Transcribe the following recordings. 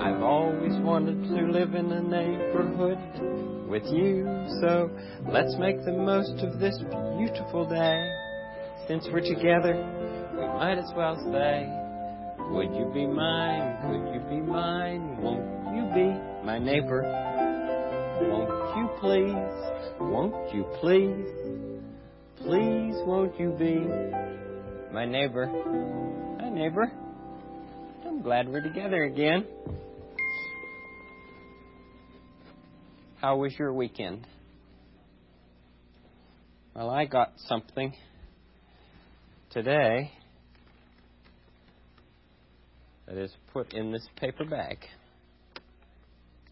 I've always wanted to live in a neighborhood with you. So let's make the most of this beautiful day. Since we're together, we might as well say, Would you be mine? Could you be mine? Won't you be my neighbor? Won't you please? Won't you please? Please won't you be my neighbor? Hi, neighbor. I'm glad we're together again. How was your weekend? Well, I got something today that is put in this paper bag.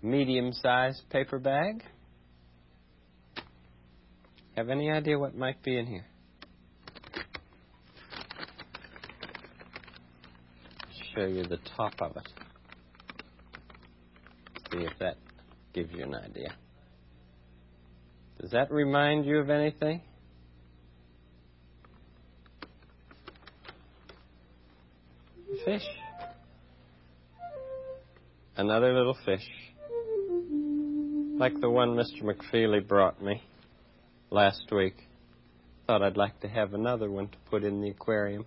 Medium sized paper bag. Have any idea what might be in here? Show you the top of it. See if that gives you an idea. Does that remind you of anything? Fish. Another little fish. Like the one Mr. McFeely brought me last week. Thought I'd like to have another one to put in the aquarium.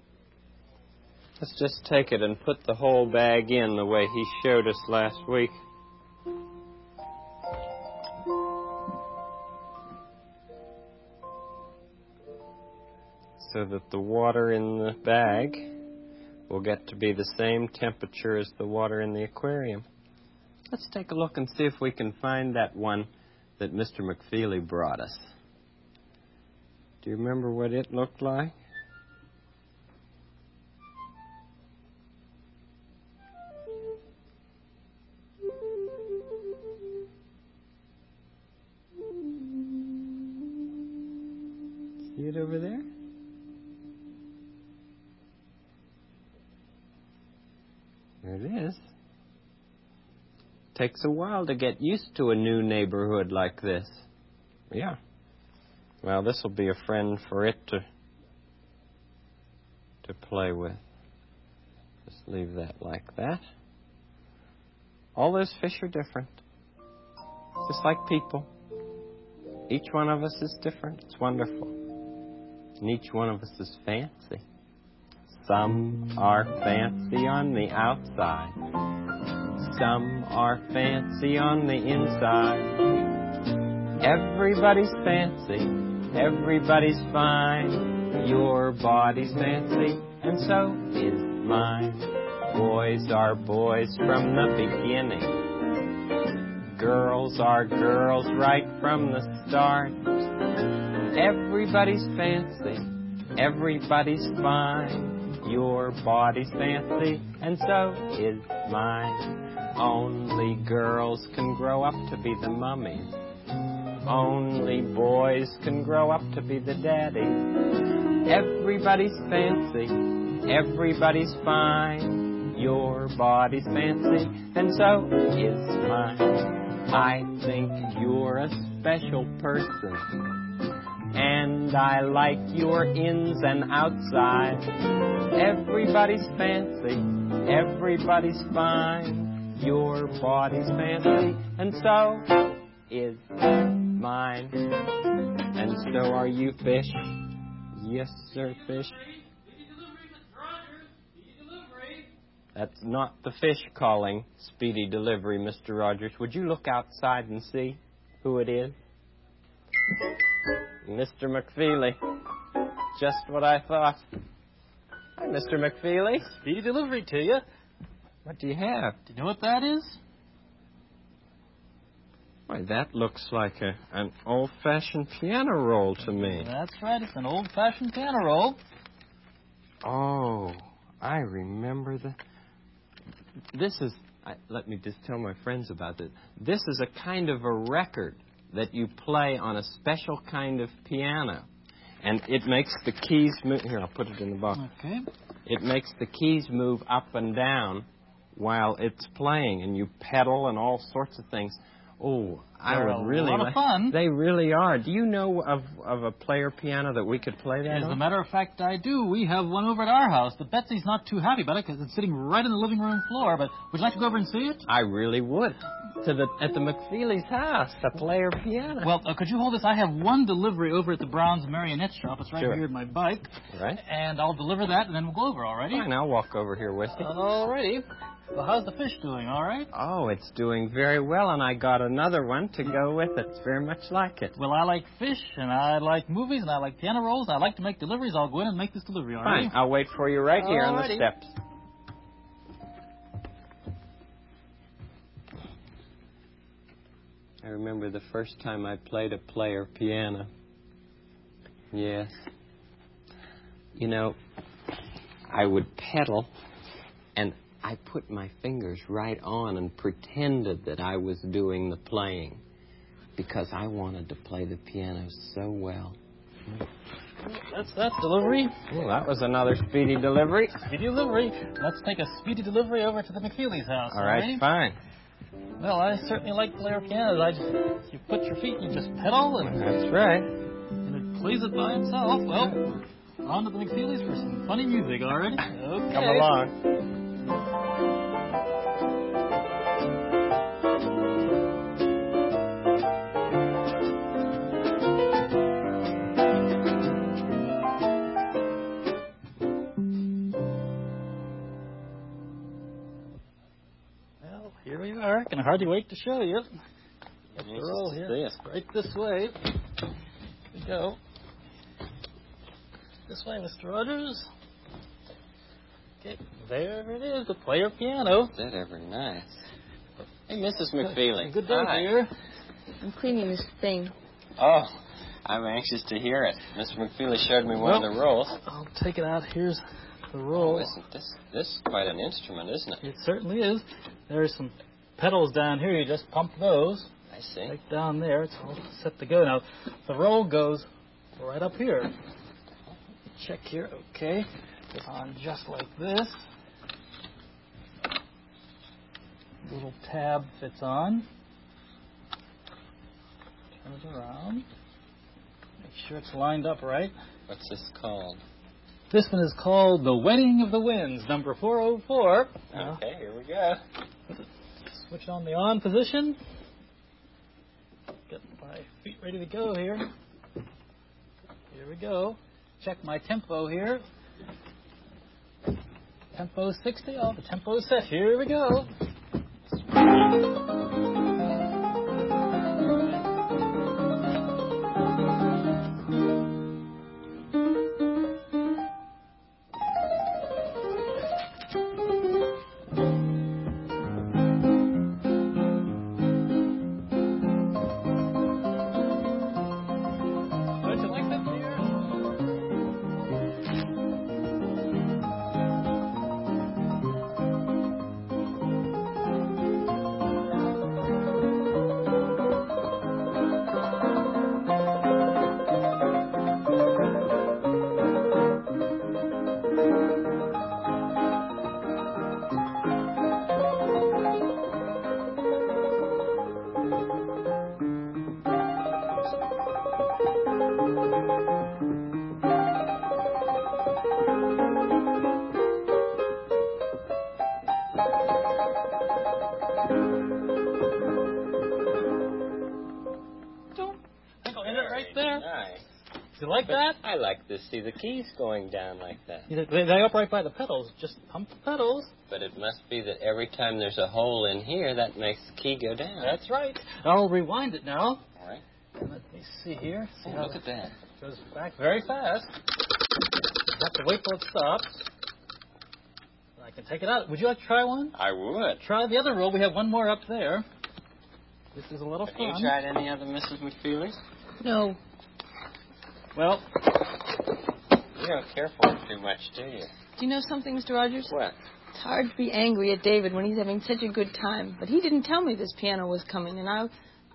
Let's just take it and put the whole bag in the way he showed us last week. So that the water in the bag will get to be the same temperature as the water in the aquarium. Let's take a look and see if we can find that one that Mr. McFeely brought us. Do you remember what it looked like? Takes a while to get used to a new neighborhood like this. Yeah. Well, this will be a friend for it to to play with. Just leave that like that. All those fish are different. Just like people. Each one of us is different. It's wonderful. And each one of us is fancy. Some are fancy on the outside. Some are fancy on the inside. Everybody's fancy Everybody's fine. Your body's fancy, and so is mine. Boys are boys from the beginning. Girls are girls right from the start. Everybody's fancy. Everybody's fine. Your body's fancy, and so is mine. Only girls can grow up to be the mummies. Only boys can grow up to be the daddy. Everybody's fancy, everybody's fine. Your body's fancy, and so is mine. I think you're a special person. And I like your ins and outsides. Everybody's fancy, everybody's fine. Your body's fancy, and so is mine. And so are you, fish. Yes, sir, fish. That's not the fish calling speedy delivery, Mr. Rogers. Would you look outside and see who it is? Mr. McFeely. Just what I thought. Hi, Mr. McFeely. Speedy delivery to you. What do you have? Do you know what that is? Why, that looks like a, an old fashioned piano roll to me. That's right, it's an old fashioned piano roll. Oh, I remember the. This is. I, let me just tell my friends about this. This is a kind of a record that you play on a special kind of piano. and it makes the keys move. Here, I'll put it in the box. Okay. It makes the keys move up and down while it's playing, and you pedal and all sorts of things. Oh, I They're would a really lot of like- fun. They really are. Do you know of of a player piano that we could play that As a matter of fact, I do. We have one over at our house. But Betsy's not too happy about it because it's sitting right in the living room floor. But would you like to go over and see it? I really would. To the at the McFeely's house, the player piano. Well, uh, could you hold this? I have one delivery over at the Brown's Marionette Shop. It's right Sure. here at my bike. right. And I'll deliver that, and then we'll go over, all righty? Fine, I'll walk over here with you. Alrighty. Well, how's the fish doing, all right? Oh, it's doing very well, and I got another one to go with it. It's very much like it. Well, I like fish, and I like movies, and I like piano rolls. and I like to make deliveries. I'll go in and make this delivery, all right? Fine, I'll wait for you right here on the Alrighty. steps. I remember the first time I played a player piano. Yes. You know, I would pedal and I put my fingers right on and pretended that I was doing the playing because I wanted to play the piano so well. That's that delivery. Oh, that was another speedy delivery. Speedy delivery. Let's take a speedy delivery over to the McFeely's house. All right, alrighty? fine. Well, I certainly like player pianos. I just you put your feet and you just pedal and, That's right. and it plays it by itself. Well, on to the McFeely's for some funny music, all right? Okay. Come along. Hardly wait to show you. Get the Yes, roll it's here. this. Right this way. Here we go. This way, Mr. Rogers. Okay, there it is, the player piano. Is that ever nice? Hey, Mrs. McFeely. Good day, Hi. dear. I'm cleaning this thing. Oh, I'm anxious to hear it. Mr. McFeely showed me one of the rolls. I'll take it out. Here's the roll. Oh, roll. isn't this this is quite an instrument, isn't it? It certainly is. There's some pedals down here. You just pump those. I see. Right down there. It's all set to go. Now, the roll goes right up here. Check here. Okay. Goes on just like this. Little tab fits on. Turn it around. Make sure it's lined up right. What's this called? This one is called The Wedding of the Winds, number 404. Now, Okay, here we go. Switch on the on position. Get my feet ready to go here. Here we go. Check my tempo here. Tempo 60. Oh, the tempo is set. Here we go. To see the keys going down like that. They, they up right by the pedals. Just pump the pedals. But it must be that every time there's a hole in here, that makes the key go down. That's right. I'll rewind it now. All right. Let me see here. See Oh, how look at that. it goes back very fast. You have to wait till it stops. I can take it out. Would you like to try one? I would. Try the other roll. We have one more up there. This is a little Have fun. you tried any other Mrs. McFeely? No. Well, You don't care for it too much, do you? Do you know something, Mr. Rogers? What? It's hard to be angry at David when he's having such a good time. But he didn't tell me this piano was coming, and I,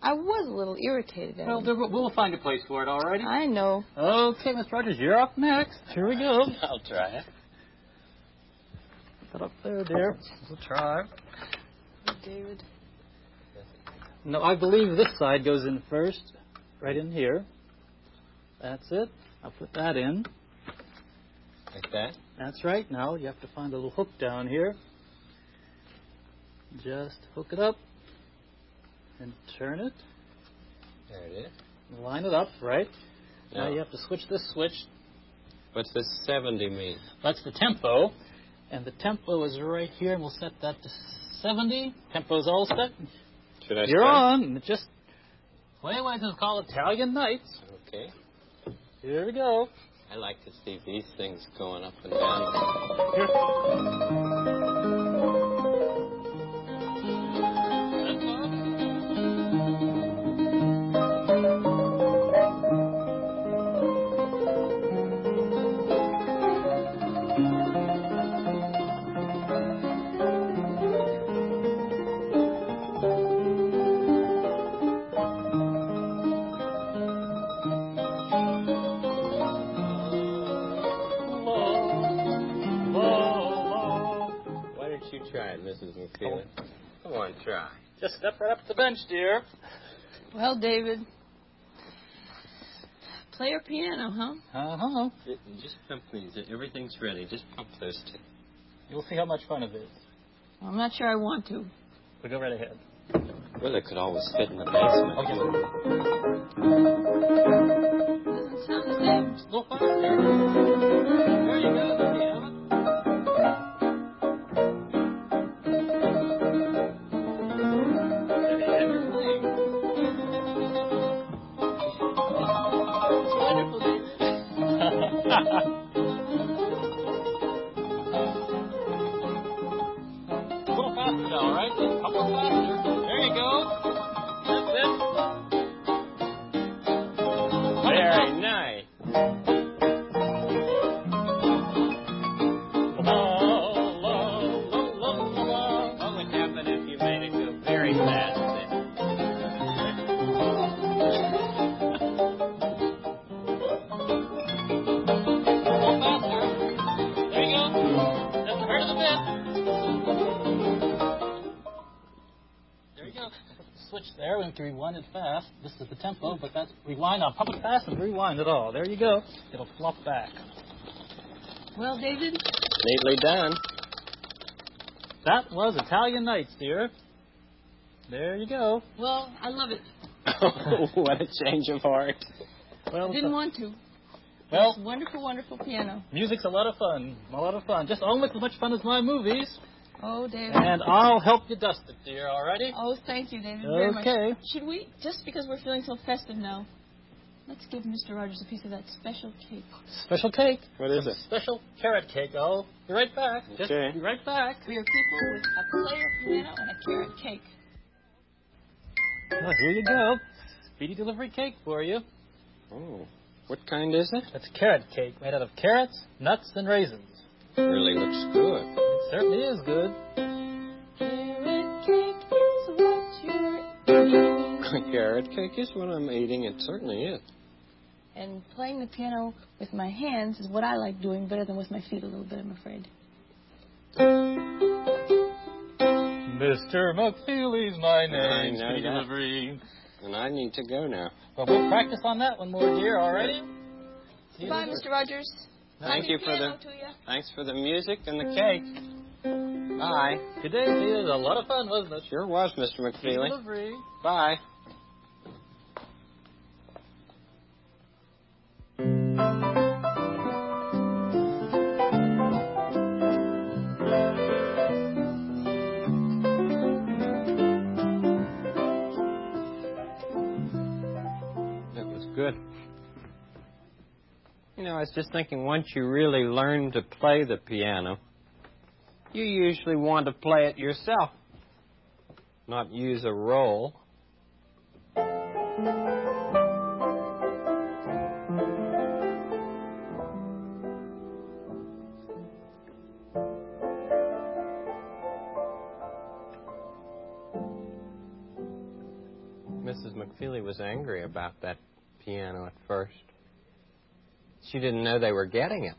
I was a little irritated at Well, him. we'll find a place for it, all righty? I know. Okay, Miss Rogers, you're up next. Here we go. I'll try it. Put up there, dear. We'll try. David. No, I believe this side goes in first, right in here. That's it. I'll put that in. Like that? That's right. Now you have to find a little hook down here. Just hook it up and turn it. There it is. Line it up, right? Now you have to switch this switch. what's this 70 mean? That's the tempo. And the tempo is right here, and we'll set that to 70. Tempo's all set. Should I You're start? on. Just play away. This is called Italian Nights. Okay. Here we go. I like to see these things going up and down. Try it, Mrs. McFeely? Come on, try. Just step right up to the bench, dear. Well, David. Play your piano, huh? Uh huh. Just pump these. Everything's ready. Just pump those two. You'll see how much fun it is. I'm not sure I want to. So go right ahead. Well, it could always fit in the basement. Okay. Doesn't sound the same. Go faster. All right? Couple faster. Rewind on pump it fast and rewind it all. There you go. It'll flop back. Well, David, Neatly done. That was Italian Nights, dear. There you go. well, I love it. what a change of heart. Well, I didn't want to. well, It's wonderful, wonderful piano. music's a lot of fun. A lot of fun. Just almost as much fun as my movies. Oh, David. And I'll help you dust it, dear. Alrighty? Oh, thank you, David, very much. Okay. Should we, just because we're feeling so festive now, let's give Mr. Rogers a piece of that special cake. Special cake. What is it? Special carrot cake. I'll be right back. Just Okay. be right back. We are people with a player piano and a carrot cake. Well, here you go. Speedy delivery cake for you. Oh, what kind is it? That's carrot cake made out of carrots, nuts, and raisins. Really looks good. It certainly is good. Carrot cake is what you're eating. Carrot cake is what I'm eating. It certainly is. And playing the piano with my hands is what I like doing better than with my feet a little bit, I'm afraid. Mr. McFeely's my I name. know Speedy that. delivery. And I need to go now. Well, we'll practice on that one more, dear. Already? See you Bye. Mr. Rogers. Thank you for the to thanks for the music and the hmm. cake. Bye. Good day, see. It was a lot of fun, wasn't it? Sure was, Mr. Speedy McFeely. delivery. Bye. Know, I was just thinking once you really learn to play the piano, you usually want to play it yourself, not use a roll. Mrs. McFeely was angry about that piano at first. She didn't know they were getting it.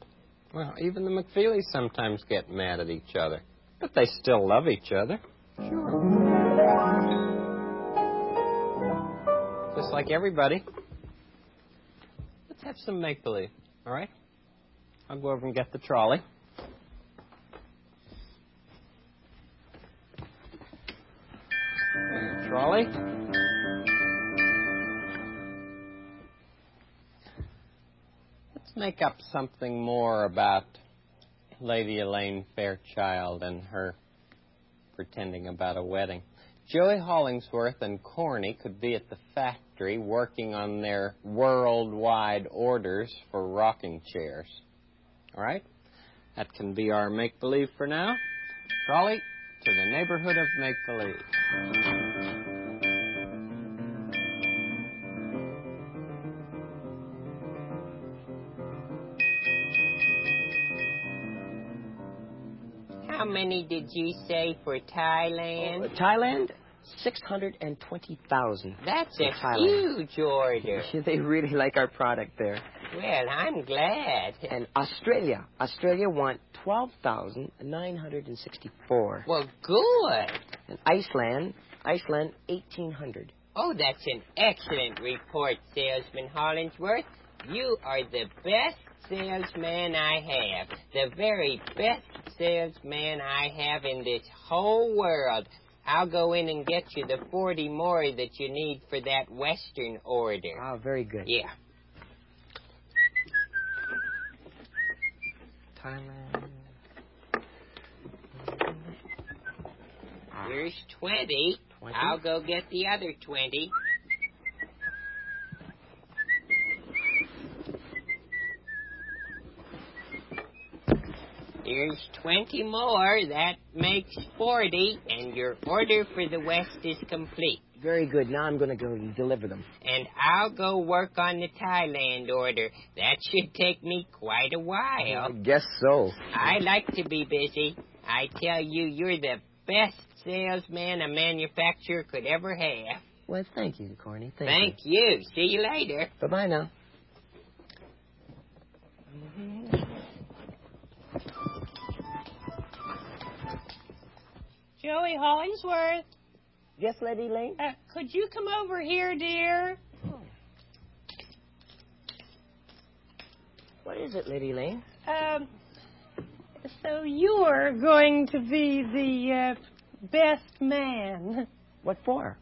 Well, even the McFeelys sometimes get mad at each other, but they still love each other. Sure. Just like everybody. Let's have some make believe, all right? I'll go over and get the trolley. trolley. Make up something more about Lady Elaine Fairchild and her pretending about a wedding. Joey Hollingsworth and Corny could be at the factory working on their worldwide orders for rocking chairs. All right? That can be our make believe for now. Trolley to the neighborhood of make believe. Many did you say for Thailand? Uh, Thailand, 620,000. That's a Thailand. huge order. they really like our product there. Well, I'm glad. And Australia, Australia want 12,964. Well, good. And Iceland, Iceland, 1,800. Oh, that's an excellent report, Salesman Hollingsworth. You are the best salesman I have. The very best salesman I have in this whole world. I'll go in and get you the 40 more that you need for that Western order. Oh, very good. Yeah. Thailand. Here's 20. 20? I'll go get the other 20. Here's 20 more. That makes 40, and your order for the West is complete. Very good. Now I'm going to go and deliver them. And I'll go work on the Thailand order. That should take me quite a while. I guess so. I like to be busy. I tell you, you're the best salesman a manufacturer could ever have. Well, thank you, Corny. Thank, Thank you. See you later. Bye-bye now. Joey Hollingsworth, Yes, Lady Lane? uh, could you come over here, dear? What is it, Lady Lane? Um, so you're going to be the uh, best man. What for?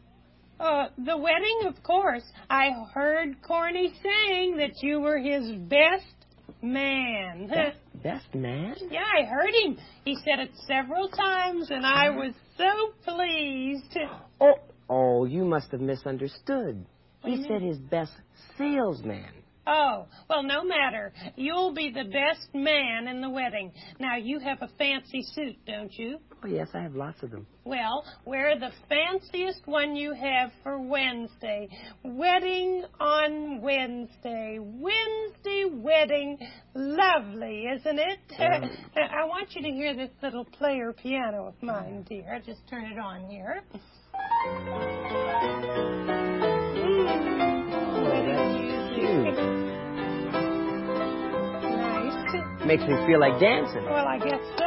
Uh, the wedding, of course. I heard Corny saying that you were his best man. Best, best man? yeah, I heard him. He said it several times, and I uh-huh. was so pleased. Oh, oh, you must have misunderstood. He said his best salesman. Oh, well, no matter. You'll be the best man in the wedding. Now, you have a fancy suit, don't you? Oh, yes, I have lots of them. Well, wear the fanciest one you have for Wednesday. Wedding on Wednesday. Wednesday wedding. Lovely, isn't it? I want you to hear this little player piano of mine, dear. Just turn it on here. Oh, that's cute. Makes me feel like dancing. Well, I guess so.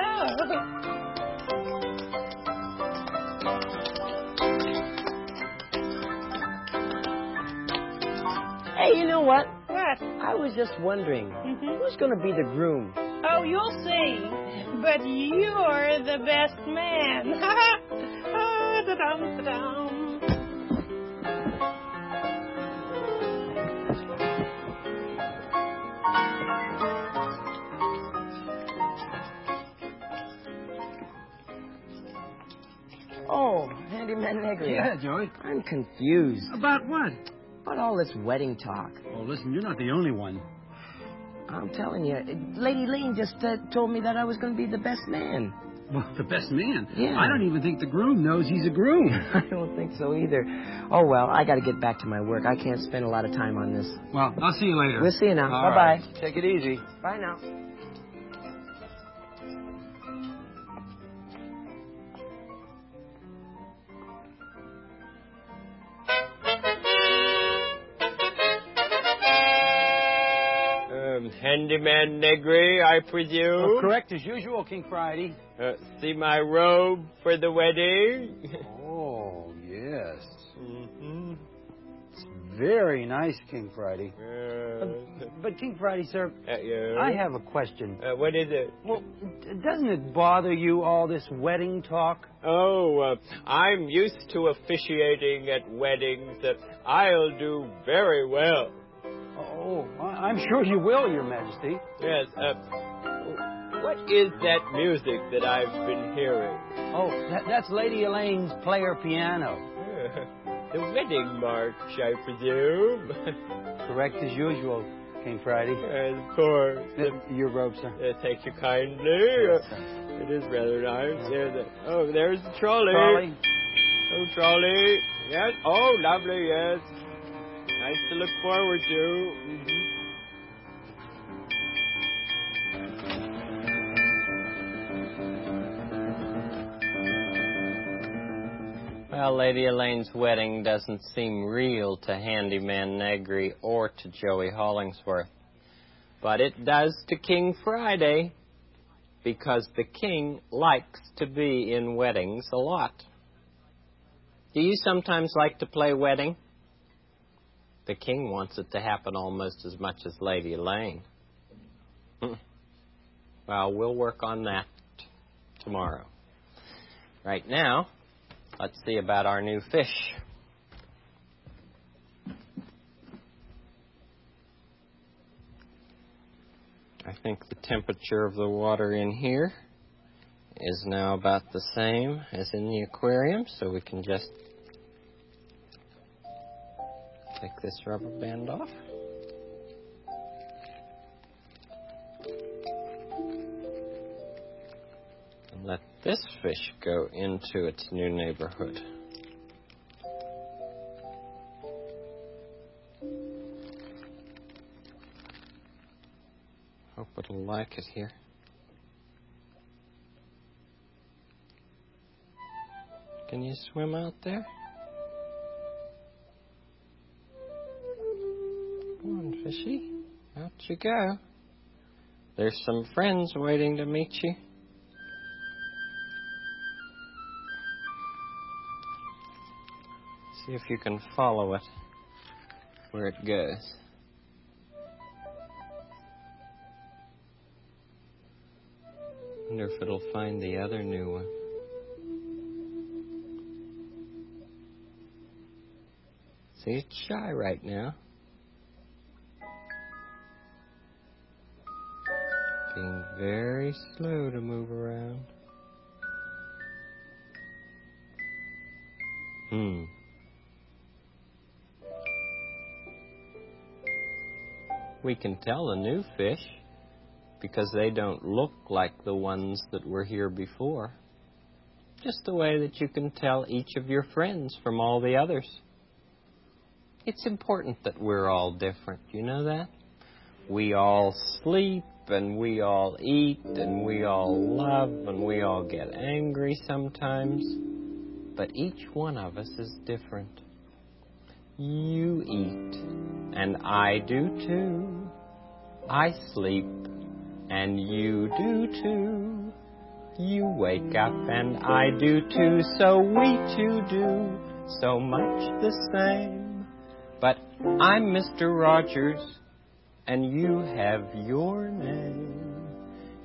Hey, you know what? What? I was just wondering, Mhm. who's going to be the groom? Oh, you'll see. But you're the best man. Oh, Handyman Negri. Yeah, Joey. I'm confused About what? about all this wedding talk. Oh, listen, you're not the only one. I'm telling you, Lady Lane just uh, told me that I was going to be the best man. Well, the best man. Yeah. I don't even think the groom knows he's a groom. I don't think so either. Oh, well, I got to get back to my work. I can't spend a lot of time on this. Well, I'll see you later. We'll see you now. All Bye-bye. right. Take it easy. Bye now. Handyman Negri, I presume. Oh, correct as usual, King Friday. Uh, see my robe for the wedding? Oh, yes. mm-hmm. It's very nice, King Friday. Uh, But, King Friday, sir, uh, yeah. I have a question. Uh, what is it? Well, doesn't it bother you, all this wedding talk? Oh, uh, I'm used to officiating at weddings. Uh, I'll do very well. Oh, I'm sure you will, Your Majesty. Yes. Uh, what is that music that I've been hearing? Oh, that, that's Lady Elaine's player piano. the wedding march, I presume. Correct as usual, King Friday. Yes, of course. Uh, Your robe, sir. Uh, thank you kindly. Uh, it is rather nice. There's a, oh, there's the trolley. Trolley. Oh, trolley. Yes. Oh, lovely. Yes. Nice to look forward to. Mhm. Well, Lady Elaine's wedding doesn't seem real to Handyman Negri or to Joey Hollingsworth. But it does to King Friday, because the king likes to be in weddings a lot. Do you sometimes like to play wedding? The king wants it to happen almost as much as Lady Elaine. Hmm. well, we'll work on that tomorrow. Right now, let's see about our new fish. I think the temperature of the water in here is now about the same as in the aquarium, so we can just take this rubber band off. And let this fish go into its new neighborhood. Hope it'll like it here. Can you swim out there? Fishy. Out you go. There's some friends waiting to meet you. See if you can follow it where it goes. Wonder if it'll find the other new one. See, it's shy right now. Very slow to move around. Hmm. We can tell a new fish because they don't look like the ones that were here before. Just the way that you can tell each of your friends from all the others. It's important that we're all different. You know that? We all sleep and we all eat and we all love and we all get angry sometimes. But each one of us is different. You eat and I do too. I sleep and you do too. You wake up and I do too, so we two do so much the same. But I'm Mr. Rogers, and you have your name.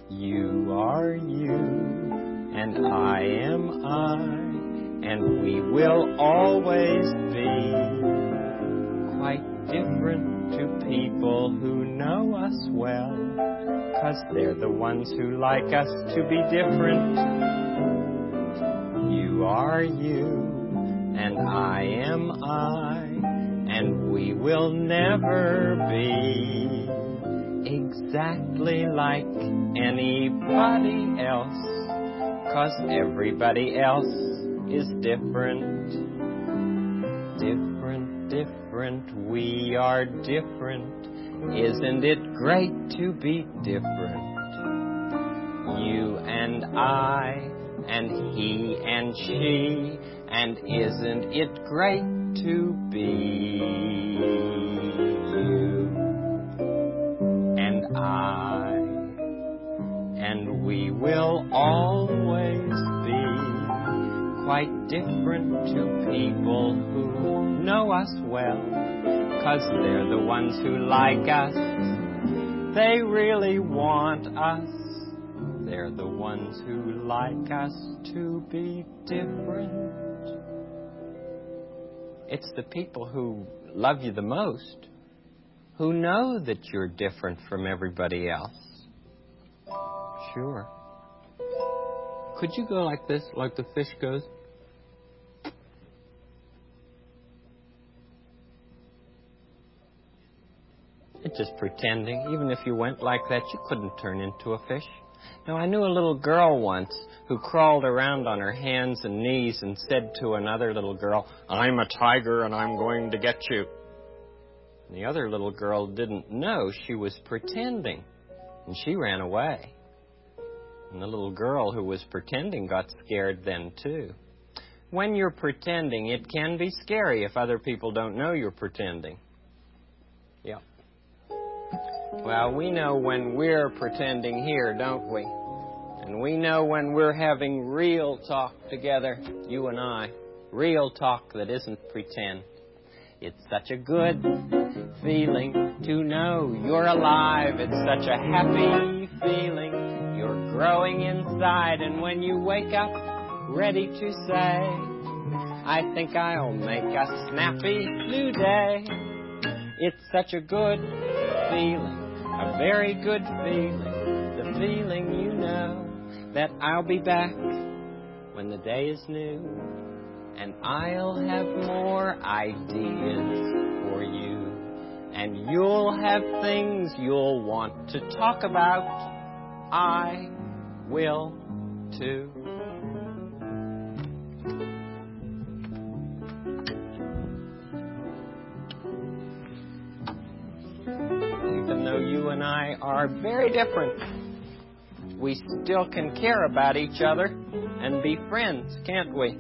You are you, and I am I, and we will always be quite different to people who know us well, 'cause they're the ones who like us to be different. You are you, and I am I, and we will never be exactly like anybody else, 'cause everybody else is different. Different, different, we are different. Isn't it great to be different? You and I, and he and she, and isn't it great to be you and I? And we will always be quite different to people who know us well, cause they're the ones who like us. They really want us. They're the ones who like us to be different. It's the people who love you the most who know that you're different from everybody else. Sure. Could you go like this, like the fish goes? It's just pretending. Even if you went like that, you couldn't turn into a fish. Now, I knew a little girl once who crawled around on her hands and knees and said to another little girl, I'm a tiger and I'm going to get you. And the other little girl didn't know she was pretending, and she ran away. And the little girl who was pretending got scared then, too. When you're pretending, it can be scary if other people don't know you're pretending. Well, we know when we're pretending here, don't we? And we know when we're having real talk together, you and I. Real talk that isn't pretend. It's such a good feeling to know you're alive. It's such a happy feeling. You're growing inside, and when you wake up, ready to say, I think I'll make a snappy new day. It's such a good feeling, a very good feeling, the feeling you know that I'll be back when the day is new and I'll have more ideas for you. And you'll have things you'll want to talk about. I will too. Are very different, we still can care about each other and be friends, can't we?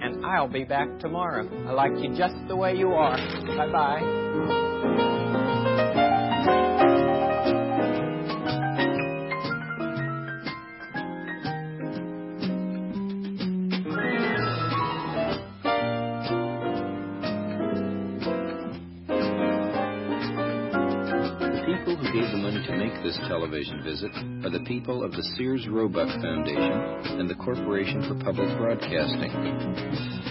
And I'll be back tomorrow. I like you just the way you are. Bye bye. Television visit are the people of the Sears Roebuck Foundation and the Corporation for Public Broadcasting.